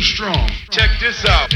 too strong. Check this out.